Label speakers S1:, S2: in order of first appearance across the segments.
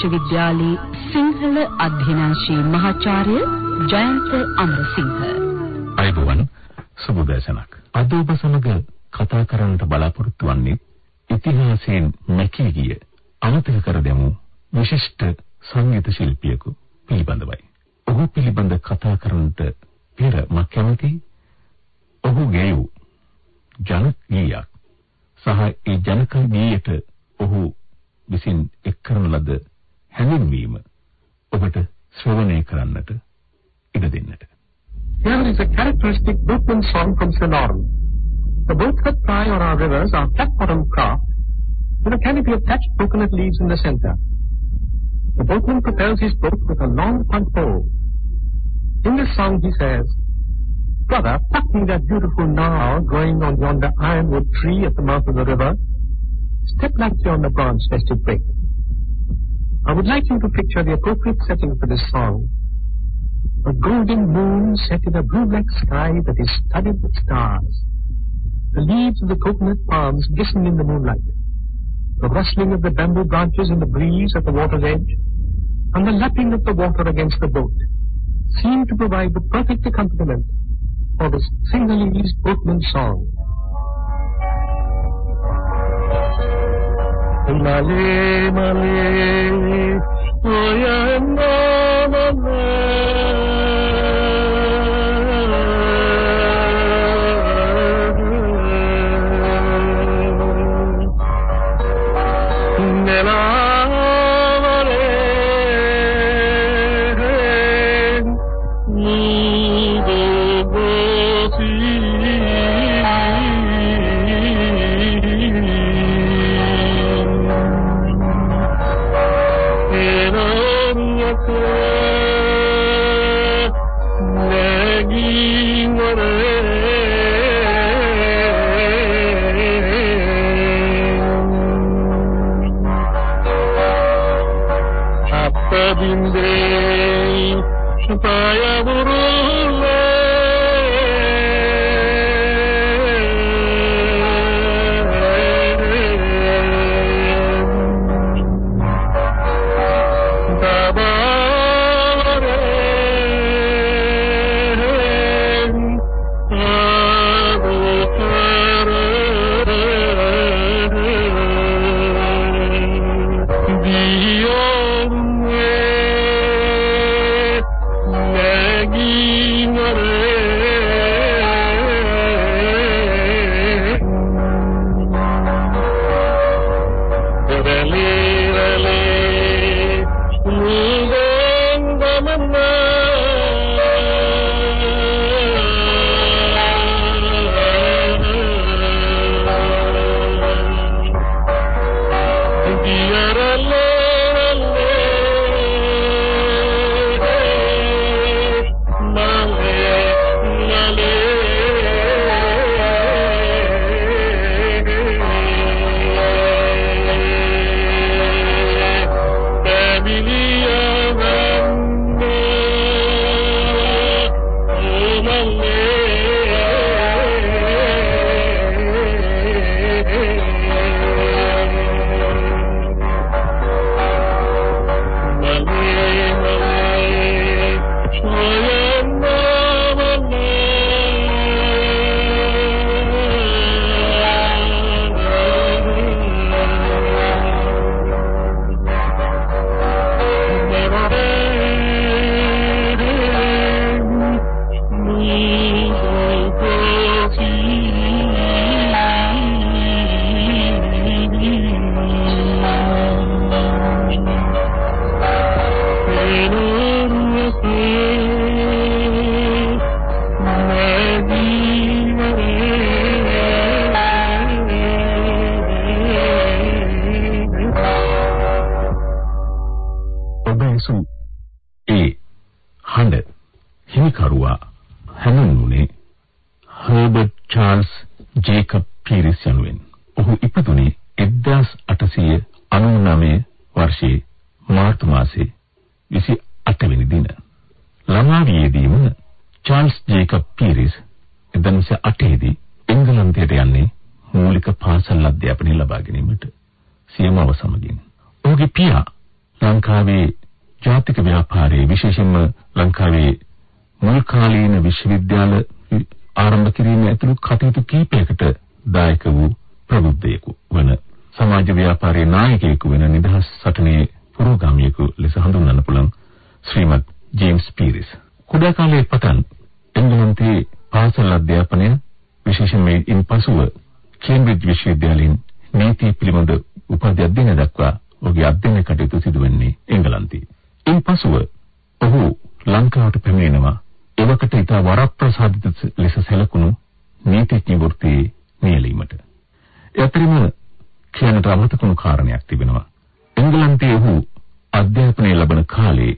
S1: විශ්වවිද්‍යාලයේ සිංහල අධ්‍යනාංශයේ මහාචාර්ය ජයන්ත අමරසිංහ.
S2: අයිබෝවන් සුබදේශනක් අද ඔබ සමග කතා කරන්නට බලාපොරොත්තු වන්නේ ඉතිහාසයෙන් මැකී ගිය අමතක කර දෙමු විශිෂ්ට සංගීත ශිල්පියෙකු පිළිබඳවයි. ඔහු පිළිබඳ කතා කරන්නට පෙර මම කැමති ඔහු ගෙයූ ජනක ගීයක්. සහ ඒ ජනක ගීයට ඔහු විසින් එක් කරන ලද හැඳින්වීම ඔබට ශ්‍රවණය කරන්නට ඉඩ දෙන්නට.
S3: Here is a characteristic boatman song from Ceylon. The boats that ply on our rivers are flat-bottomed craft with a canopy of thatched coconut leaves in the center. The boatman propels his boat with a long punt pole. In this song he says, Brother, pluck me that beautiful narwhal growing on yonder ironwood tree at the mouth of the river. Step lightly on the branch lest it break. I would like you to picture the appropriate setting for this song. A golden moon set in a blue-black sky that is studded with stars. The leaves of the coconut palms glisten in the moonlight the rustling of the bamboo branches in the breeze at the water's edge, and the lapping of the water against the boat seem to provide the perfect accompaniment for the Sinhalese boatman's song. Male, male, oya मेरी अकेली
S2: සැනසූ ඒ හඬ හිමිකරුවා හැඳින්වුනේ Herbert Charles Jacob Peiris යනුවෙන්. ඔහු ඉපදුනේ 1899 වර්ෂයේ මාර්තු මාසයේ 28 වෙනි දින. ළමා වියේදීම චාල්ස් ජේකබ් පීරිස් 1908 දී එංගලන්තයට යන්නේ මූලික පාසල් අධ්‍යාපනය ලබා ගැනීමට. සියමව සමගින්. ඔහුගේ පියා ලංකාවේ ජාතික ව්‍යාපාරයේ විශේෂයෙන්ම ලංකාවේ මුල් කාලීන විශ්වවිද්‍යාල ආරම්භ කිරීම ඇතුළු කටයුතු කිහිපයකට දායක වූ ප්‍රබුද්ධයෙකු වන සමාජ ව්‍යාපාරයේ නායකයෙකු වෙන නිදහස් සටනේ පුරෝගාමියෙකු ලෙස හඳුන්වන්න පුළුවන් ශ්‍රීමත් ජේම්ස් පීරිස්. කුඩා කාලයේ පටන් එංගලන්තයේ පාසල් අධ්‍යාපනය විශේෂයෙන් මේ ඉන්පසුව කේම්බ්‍රිජ් විශ්වවිද්‍යාලයෙන් නීති පිළිබඳ උපාධි අධ්‍යයනය දක්වා ඔහුගේ අධ්‍යයන කටයුතු සිදුවෙන්නේ එංගලන්තයේ. ඉන්පසුව ඔහු ලංකාවට පැමිණෙනවා එවකට ඉතා වරප්‍රසාදිත ලෙස සැලකුණු නීතිඥ වෘත්තියේ නියැලීමට. එතරිම කියනට අමතකුණු කාරණයක් තිබෙනවා. එංගලන්තයේ ඔහු අධ්‍යාපනය ලබන කාලේ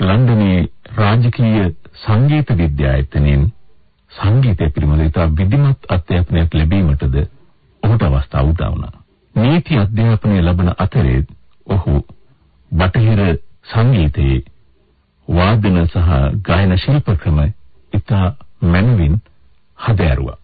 S2: ලන්ඩනයේ රාජකීය සංගීත විද්‍යායතනයෙන් සංගීතය පිළිබඳ ඉතා විධිමත් අධ්‍යාපනයක් ලැබීමටද ඔහුට අවස්ථාව උදා වුණා. නීති අධ්‍යාපනය ලබන අතරේ ඔහු බටහිර සංගීතයේ වාදන සහ ගායන ශිල්ප ක්‍රම ඉතා මනවින් හදාරුවා.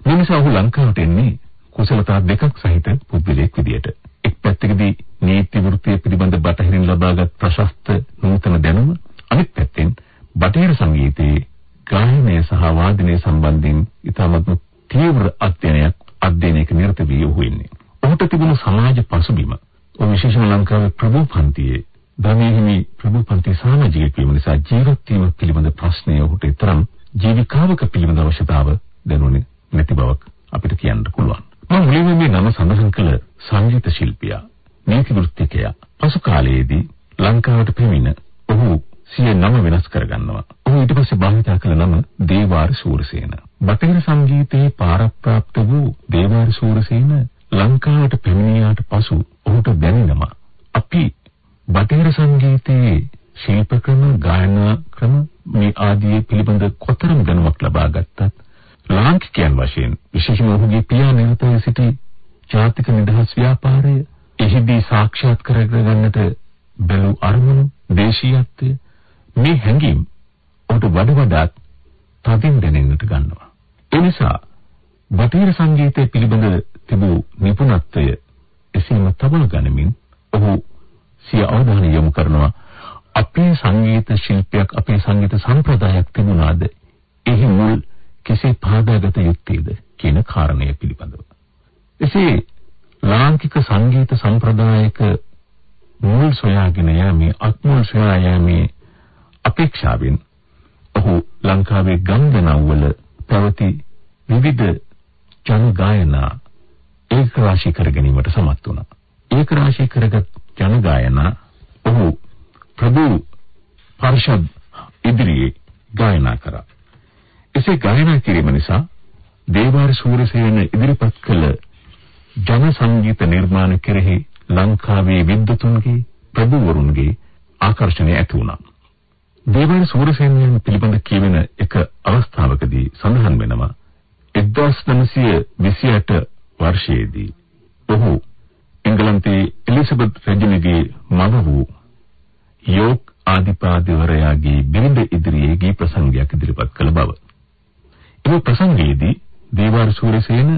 S2: මේ නිසා ඔහු ලංකාවට එන්නේ කුසලතා දෙකක් සහිත පුද්ගලයෙක් විදියට. එක් පැත්තකදී නීති වෘත්තිය පිළිබඳ බටහිරින් ලබාගත් ප්‍රශස්ත නූතන දැනුම අනිත් පැත්තෙන් බටහිර සංගීතයේ ගායනය සහ වාදනය සම්බන්ධයෙන් ඉතාමත් තීව්‍ර අධ්‍යයනයක් අධ්‍යයනයක නිරත වී ඔහු ඉන්නේ. ඔහුට තිබුණු සමාජ පසුබිම ඔහු විශේෂම ලංකාවේ ප්‍රභූ පන්තියේ ධනේහිමි ප්‍රභූ පන්ති සමාජික වීම නිසා ජීවත් වීම පිළිබඳ ප්‍රශ්නය ඔහුට තරම් ජීවිකාවක පිළිබඳ අවශ්‍යතාව දැනුනේ නැති බවක් අපිට කියන්න පුළුවන්. මම මුලින්ම මේ නම සඳහන් කළ සංගීත ශිල්පියා නීති වෘත්තිකයා පසු කාලයේදී ලංකාවට පැමිණ ඔහු සිය නම වෙනස් කරගන්නවා. ඔහු ඊට පස්සේ භාවිතා කළ නම දේවාර සූරසේන. බටහිර සංගීතයේ පාරප්‍රාප්ත වූ දේවාර සූරසේන ලංකාවට පැමිණියාට පසු ඔහුට දැනෙනවා අපි බටහිර සංගීතයේ ශිල්ප ක්‍රම ගායනා ක්‍රම මේ ආදී පිළිබඳ කොතරම් දැනුමක් ලබා ගත්තත් ලාංකිකයන් වශයෙන් විශේෂම ඔහුගේ පියා නිරතව සිටි ජාතික නිදහස් ව්‍යාපාරය එහිදී සාක්ෂාත් කරගන්නට බැලූ අරමුණු දේශීයත්වය මේ හැඟීම් ඔහුට වඩ වඩාත් තදින් දැනෙන්නට ගන්නවා. ඒ නිසා බටහිර සංගීතය පිළිබඳ තිබූ නිපුණත්වය එසේම තබන ගනිමින් ඔහු සිය අවධානය යොමු කරනවා අපේ සංගීත ශිල්පයක් අපේ සංගීත සම්ප්‍රදායක් තිබුණාද එහි මුල් කෙසේ පාදාගත යුත්තේද කියන කාරණය පිළිබඳව. එසේ ලාංකික සංගීත සම්ප්‍රදායක මුල් සොයාගෙන යෑමේ අත්මුල් සොයා යෑමේ අපේක්ෂාවෙන් ඔහු ලංකාවේ ගම්දනව්වල පැවති විවිධ ජන ගායනා ඒක රාශී කර ගැනීමට සමත් වුණා. ඒක රාශී කරගත් ජන ගායනා ඔහු ප්‍රභු පරිෂද් ඉදිරියේ ගායනා කරා. එසේ ගායනා කිරීම නිසා දේවාර සූරසේන ඉදිරිපත් කළ ජන සංගීත නිර්මාණ කෙරෙහි ලංකාවේ විද්වතුන්ගේ ප්‍රභූවරුන්ගේ ආකර්ෂණය ඇති වුණා. දේවාර සූරසේනයන් පිළිබඳ කියවෙන එක අවස්ථාවකදී සඳහන් වෙනවා 1928 වර්ෂයේදී ඔහු එංගලන්තයේ එලිසබෙත් රජුණගේ මව වූ යෝක් ආදිපාදිවරයාගේ බිරිඳ ඉදිරියේ ගී ප්‍රසංගයක් ඉදිරිපත් කළ බව. එම ප්‍රසංගයේදී දේවාර සූරසේන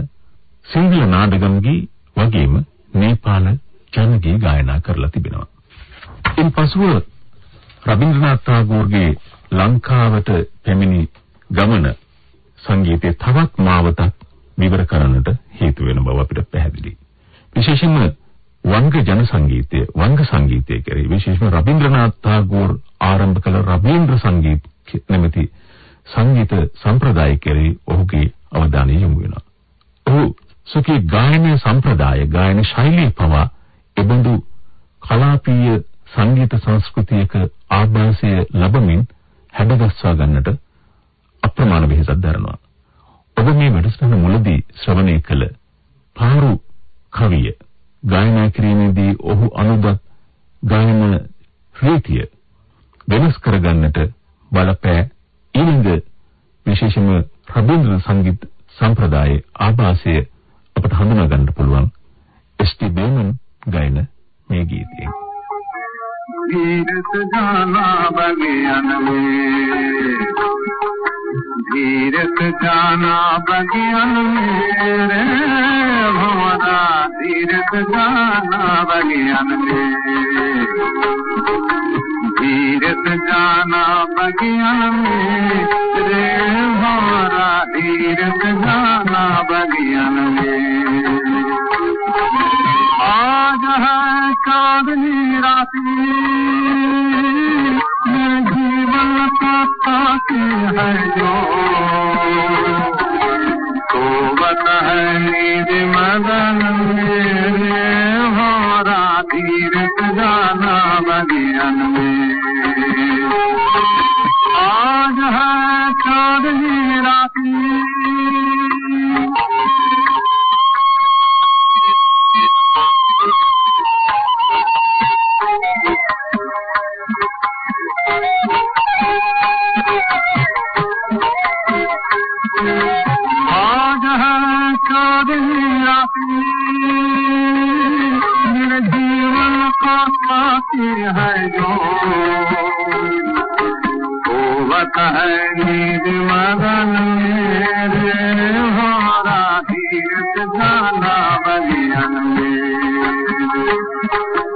S2: සිංහල නාටකම් ගී වගේම නේපාල ජනගී ගායනා කරලා තිබෙනවා. ඉන්පසුව රබින්ද්‍රනාත් tagore ලංකාවට පැමිණි ගමන සංගීතයේ තවත් මාවතක් විවර කරන්නට හේතු වෙන බව අපිට පැහැදිලියි. විශේෂයෙන්ම වංග ජන සංගීතය වංග සංගීතය කෙරෙහි විශේෂයෙන්ම රබින්ද්‍රනාත් tagore ආරම්භ කළ රබීන්ද්‍ර සංගීත නැමැති සංගීත සම්ප්‍රදාය කෙරෙහි ඔහුගේ අවධානය යොමු වෙනවා. ඔහු සුඛී ගායන සම්ප්‍රදාය ගායන ශෛලිය පවා එබඳු කලාපීය සංගීත සංස්කෘතියක ආభాසය ලැබමින් හැඩගස්වා ගන්නට අප්‍රමාණ වෙහෙසක් දරනවා. ඔබ මේ වැඩසටහන මුලදී ශ්‍රවණය කළ පාරු කවිය. ගායනා කිරීමේදී ඔහු අනුදත් ගායන රීතිය වෙනස් කරගන්නට බලපෑ. ඊළඟ විශේෂම රබින්ද්‍ර සංගීත සම්ප්‍රදායේ ආభాසය අපට හඳුනා ගන්න පුළුවන්. එස්.ටි. බේමන් ගායන මේ ගීතයෙන්.
S4: वीरत जाना बगे अनवे धीरत जाना बगियन मेरे भंवरा धीरत जाना बगियन में धीरत जाना बगियन में रे भंवरा धीरत जाना बगियन में चांदनी राती मेरे जीवन का है तो है मदन मेरे होरा धीरत जाना बगियन में। आज है चांदनी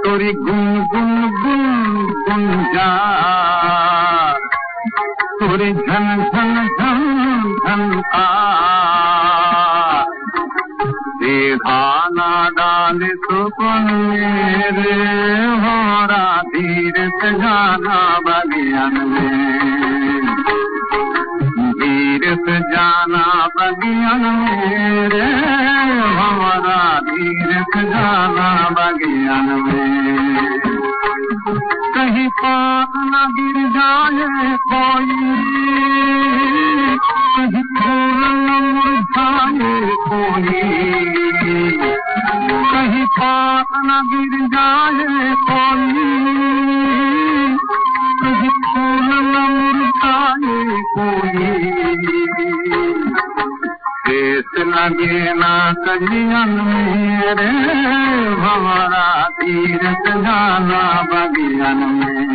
S4: तोरी गुन गुन गुन गुन जा तोरी झन झन झन झन आ देवाना डाल सुपन होरा तीर्थ जाना बगियन में तीर्थ जाना बगियन मेरे हमारा तीर्थ जाना बगियन में कहीं पाप न गिर जाए कोई कहीं पाप न गिर जाए कोई कहीं फूल न मुरझाए कोई शेष लगे ना कलियन तीरथ जाना बगियन में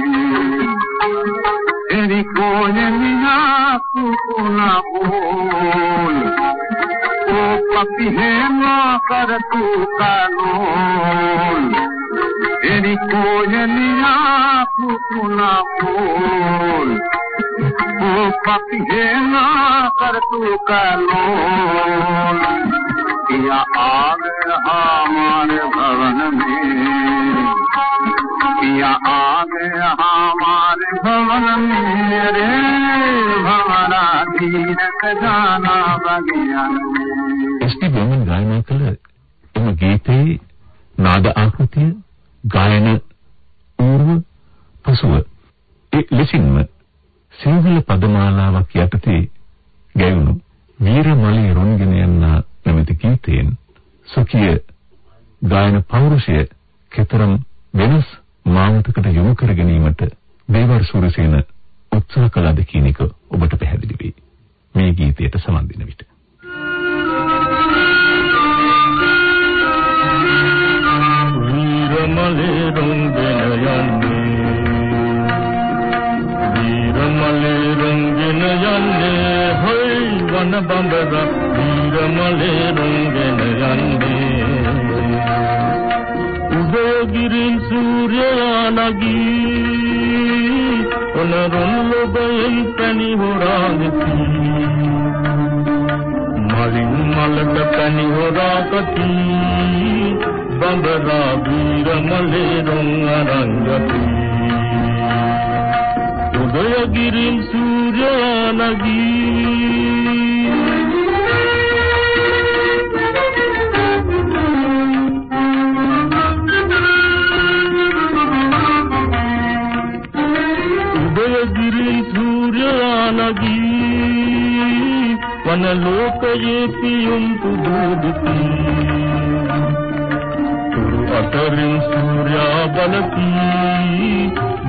S4: Nicole mi nato na bol O papi hema kar tu kanol E Nicole mi nato na bol O papi hema kar tu kanol किया आग हमारे भवन में किया आग हमारे भवन में रे भवना तीरथ जाना बगियन में
S2: එස්.ටි. බ්‍රහ්මන් ගායනා කළ එම ගීතයේ නාද ආකෘතිය ගායන ඌර්ව පසුව ඒ ලෙසින්ම සිංහල පදමාලාවක් යටතේ ගැයුණු වීරමලී රොන්ගෙන යන නැමැති ගීතයෙන් සුඛිය ගායන පෞරුෂය කතරම් වෙනස් මාවතකට යොමු කර ගැනීමට දේවර් සූරසේන උත්සාහ කළාද කියන එක ඔබට පැහැදිලි වෙයි. මේ ගීතයට සමන් දෙන විට.
S5: ලෝකයේ පියුම් පුදුදුති. අතරින් සූර්යා බලති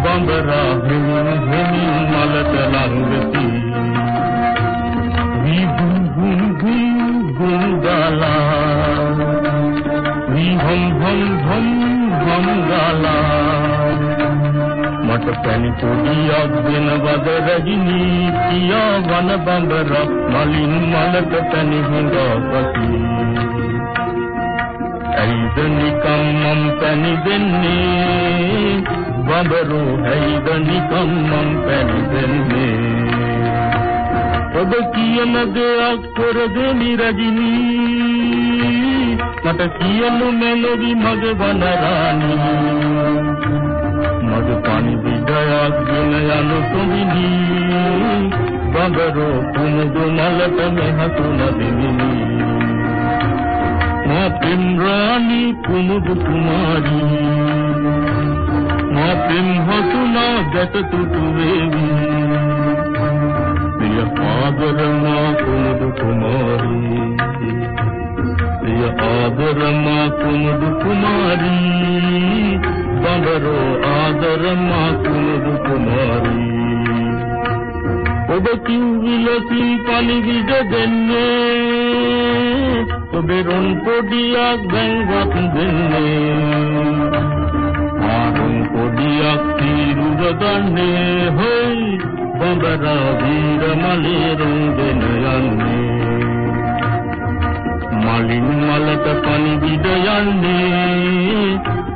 S5: බඹරා හිමින් හිමින් මලට ලංගති වී හම් හම් හම් හම් ගාලා මට පැණි පොඩියක් දෙනවද රජිනී පියා වන බඹර මලින් මලක පැණි හොඳපති ඇයිද නිකම් මම් පැණි දෙන්නේ බඹරෝ ඇයිද නිකම් මම් පැණි දෙන්නේ ඔබ කියන දෙයක් කර දෙමි රජිනී මට කියනු මෙලොවි මගේ වනරාණී මද පණිවිඩයක් ගෙන යනු තුමිනි. බඹරෝ කුමුදු මලට මෙහතුන දෙමිනි මා පෙම් රාණි කුමුදු කුමාරී. මා පෙම් හතුනා ගැට තුතු වේවි. ප්‍රිය ආදර මා කුමුදු කුමාරී. ප්‍රිය ආදර මා කුමුදු කුමාරී. බඹරෝ ආදරමා කුමුදු කුමාරී ඔබ කිව්විලසින් පණිවිඩ දෙන්නේ ඔබේ රොන් පොඩියක් දැන්වත් දෙන්නේ ආරුන් පොඩියක් තීරුව දන්නේ හොයි බඹරා වීර මලේරුන් දෙන යන්නේ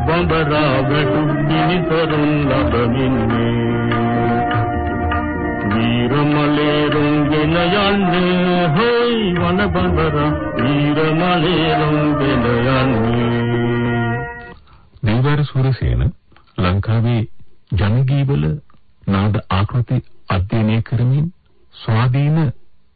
S5: මලින් මලට පණිවිඩ යන්නේ බඹරා වැටුම්නි තරුන් ලබමින්නේ වීරමලේ රුංගෙන යන්නේ හොයි වන බඹරා. වීරමලේ රුංගෙන යන්නේ.
S2: දේවර සූරසේන ලංකාවේ ජනගීවල නාද ආකෘති අධ්‍යයනය කරමින් ස්වාධීන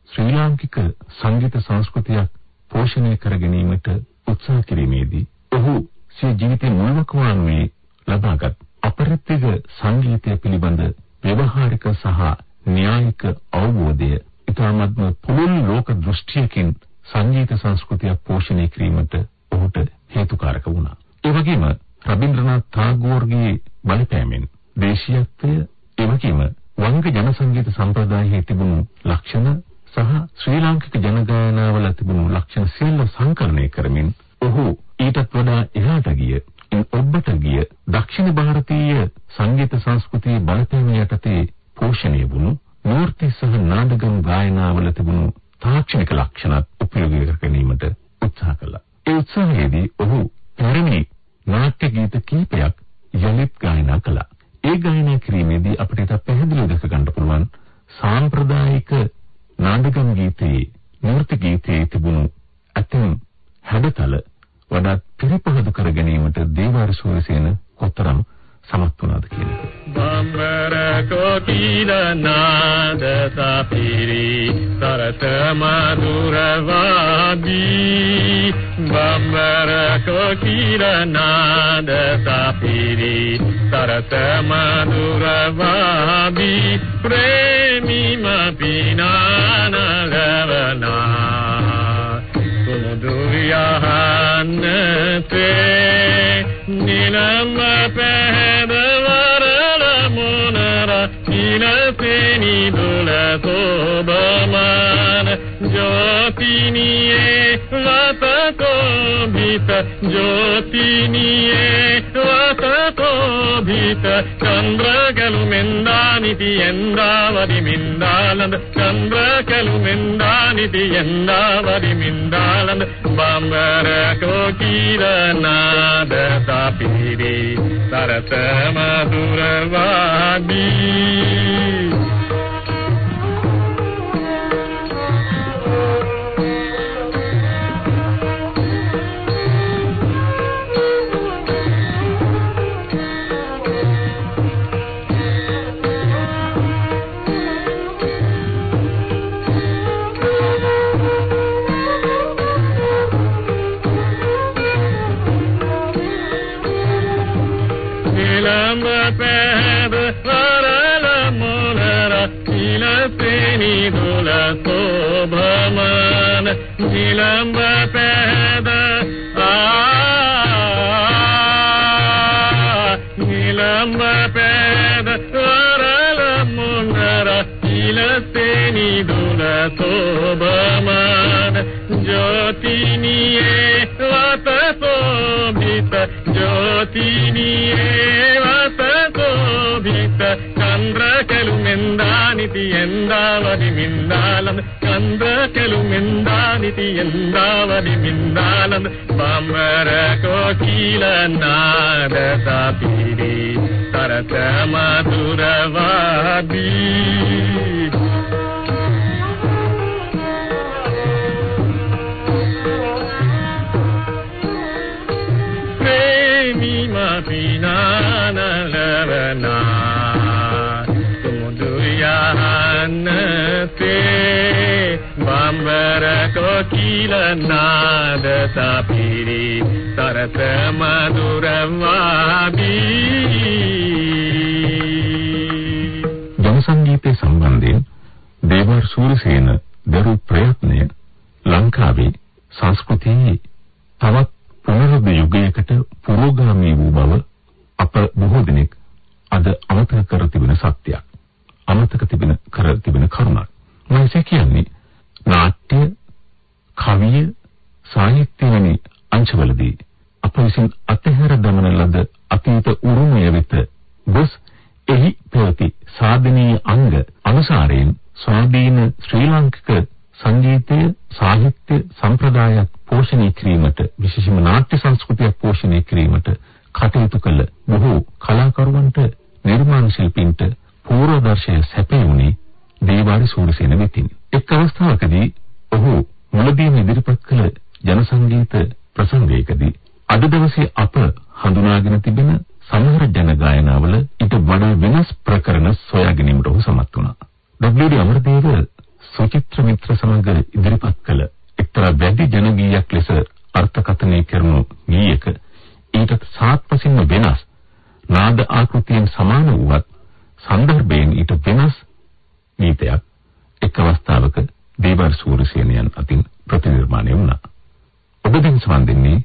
S2: ශ්‍රී ලාංකික සංගීත සංස්කෘතියක් පෝෂණය කර ගැනීමට උත්සාහ කිරීමේදී ඔහු සිය ජීවිතේ මුල්වක වන්නේ ලබාගත් අපරිත්‍තික සංගීතය පිළිබඳ ව්‍යවහාරික සහ න්‍යායික අවබෝධය ඉතාමත්ම පුළුල් ලෝක දෘෂ්ටියකින් සංගීත සංස්කෘතිය පෝෂණය කිරීමට ඔහුට හේතුකාරක වුණා. ඒ වගේම රබින්ද්‍රනාත් tagore බලපෑමෙන් දේශීයත්වය ඒ වගේම වංග ජන සංගීත සම්ප්‍රදායේ තිබුණු ලක්ෂණ සහ ශ්‍රී ලාංකික ජන ගායනාවල තිබුණු ලක්ෂණ සියල්ල සංකලනය කරමින් ඔහු ඊටත් වඩා එහාට ගිය ඔබට ගිය දක්ෂිණ ಭಾರತೀಯ සංගීත සංස්කෘතියේ බලපෑම යටතේ පෝෂණය වුණු මූර්ති සහ නාටකම් ගායනාවල තිබුණු තාක්ෂණික ලක්ෂණත් උපයෝගී කර ගැනීමට උත්සාහ කළා. ඒ උත්සාහයේදී ඔහු පැරණි නාට්‍ය ගීත කිහිපයක් යලිත් ගායනා කළා. ඒ ගායනා කිරීමේදී අපිට ඒක පැහැදිලිව දැක ගන්න පුළුවන් සාම්ප්‍රදායික නාටකම් ගීතයේ මූර්ති ගීතයේ තිබුණු ඇතම් හැඩතල වඩාත් පිරිපහදු කර ගැනීමට දේවාර සූරසේන කොතරම් සමත් වුණාද කියන එක.
S5: බම්බර කොටිල නාද සපිරි සරත මధుරවාදී. බම්බර කොටිල නාද සපිරි සරත මధుරවාදී. ප්‍රේමී මපිනානලවනා යහන්නතේ නිලම්බ පැහැදවරල මොනර ඉනසෙනි දුල සෝබමාන ජෝතිනියේ রাত কবিত জ্যোতি নিয়ে রাত কবিত ചന്ദ്രകലുമെന്താനിതി എന്താവതി മിണ്ടാളന്ത് ചന്ദ്രകലുമെന്താനിതി എന്താവതി മിണ്ടാളന്ത് ബാമ്പര കോകീരനാദ താപിരി തരസ മധുരവാദി நிலம்ப பேத நிலம்ப பேத முன்னர இலத்தேனி துல சோபமான ஜோதினியே வத சோபித ஜோதினியே வத சோபித ചന്ദ്രകലും എന്താനിതി എന്താവതി മിന്താലം ബേക്കലും എന്താ എന്താവനി മിന്നാലെന്ന് പമ്മര Kokila നാരതാപിരി തരത മധുരവാദി പ്രേമി മീനാനലവനാ te ma pinana lavana tumuduyanate bambara kokila nada tapiri sarata maduramabi
S2: ජන සංගීතය සම්බන්ධයෙන් දේවර් සූරසේන දරු ප්‍රයත්නය ලංකාවේ සංස්කෘතියේ තවත් පුනරුද්ධ යුගයකට පුරෝගාමී වූ බව අප බොහෝ දෙනෙක් අද අමතක කර තිබෙන සත්‍යයක්. අමතක තිබෙන කර තිබෙන කරුණක්. මම කියන්නේ නාට්‍ය, කවිය, සාහිත්‍ය වැනි අංශවලදී අප විසින් අතහැර දමන ලද අතීත උරුමය වෙත ගොස් එහි පැවති සාධනීය අංග අනුසාරයෙන් ස්වාධීන ශ්‍රී ලාංකික සංගීතය සාහිත්‍ය සම්ප්‍රදායක් පෝෂණය කිරීමට විශේෂම නාට්‍ය සංස්කෘතියක් පෝෂණය කිරීමට කටයුතු කළ බොහෝ කලාකරුවන්ට නිර්මාණ ශිල්පීන්ට පූර්වදර්ශය සැපයුනේ දේවාරි සූරසේන වෙතින් එක් අවස්ථාවකදී ඔහු මුලදීම ඉදිරිපත් කළ ජන සංගීත ප්‍රසංගයකදී අද දවසේ අප හඳුනාගෙන තිබෙන සමහර ජන ගායනාවල ඊට වඩා වෙනස් ප්‍රකරණ සොයා ගැනීමට ඔහු සමත් වුණා. ඩබ්ලිව්.ඩී. අමරදේව සුචිත්‍ර මිත්‍ර සමග ඉදිරිපත් කළ එක්තරා වැඩි ජන ගීයක් ලෙස අර්ථකථනය කරනු ගීයක ඊටත් සාත්පසින්ම වෙනස් නාද ආකෘතියෙන් සමාන වූවත් සන්දර්භයෙන් ඊට වෙනස් ගීතයක් එක් අවස්ථාවක දේවර් සූරසේනයන් අතින් ප්‍රතිනිර්මාණය වුණා. ඔබ දැන් සමන් දෙන්නේ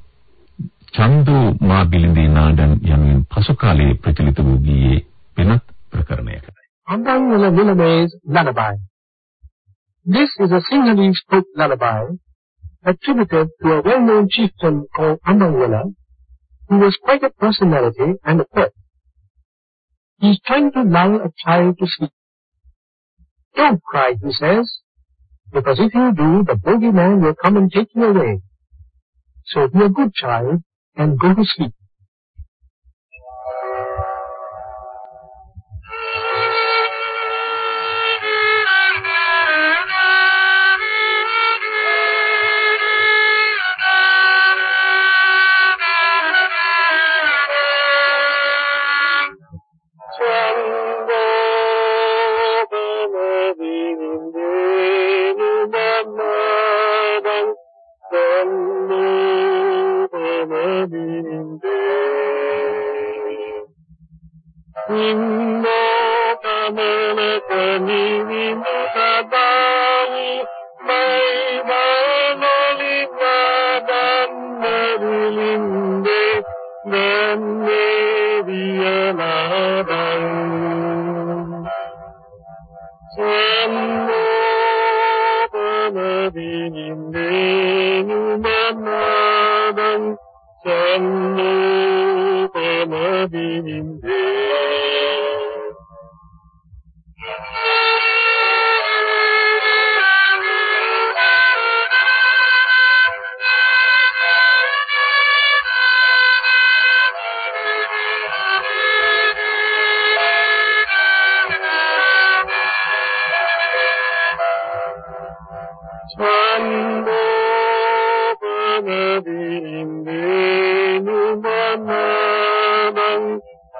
S2: චන්දෝ මා බිලිඳේ නාඩන් යනුවෙන් පසු කාලයේ ප්‍රචලිත වූ ගීයේ වෙනත්
S3: Prakarmaya. Lullaby. This is a Sinhalese folk lullaby attributed to a well-known chieftain called Andangola, who was quite a personality and a poet. He is trying to lull a child to sleep. Don't cry, he says, because if you do, the bogeyman will come and take you away. So be a good child and go to sleep.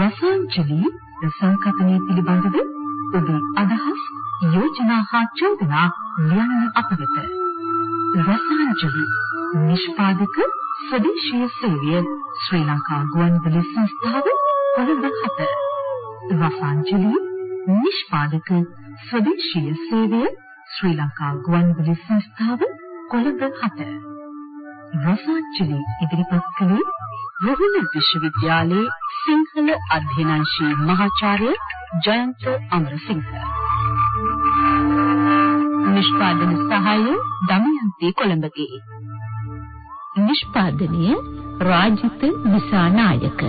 S1: Rasanjali සංකපනය පිළිබඳව ඔබේ අදහස් යෝජනා හා චෝදනා ලියන්න අප වෙත. රසාංජලි නිෂ්පාදක ස්වදේශීය සේවය ශ්‍රී ලංකා ගුවන්විදුලි සංස්ථාව කොළඹ 7. රසාංජලි නිෂ්පාදක ස්වදේශීය සේවය ශ්‍රී ලංකා ගුවන්විදුලි සංස්ථාව කොළඹ 7. රසාංජලි ඉදිරිපත් කළේ රුහුණ විශ්වවිද්‍යාලයේ සිංහල අධ්‍යනාංශයේ මහාචාර්ය ජයන්ත අමරසිංහ. නිෂ්පාදන සහාය දමයන්ති කොළඹගේ. නිෂ්පාදනය රාජිත විසානායක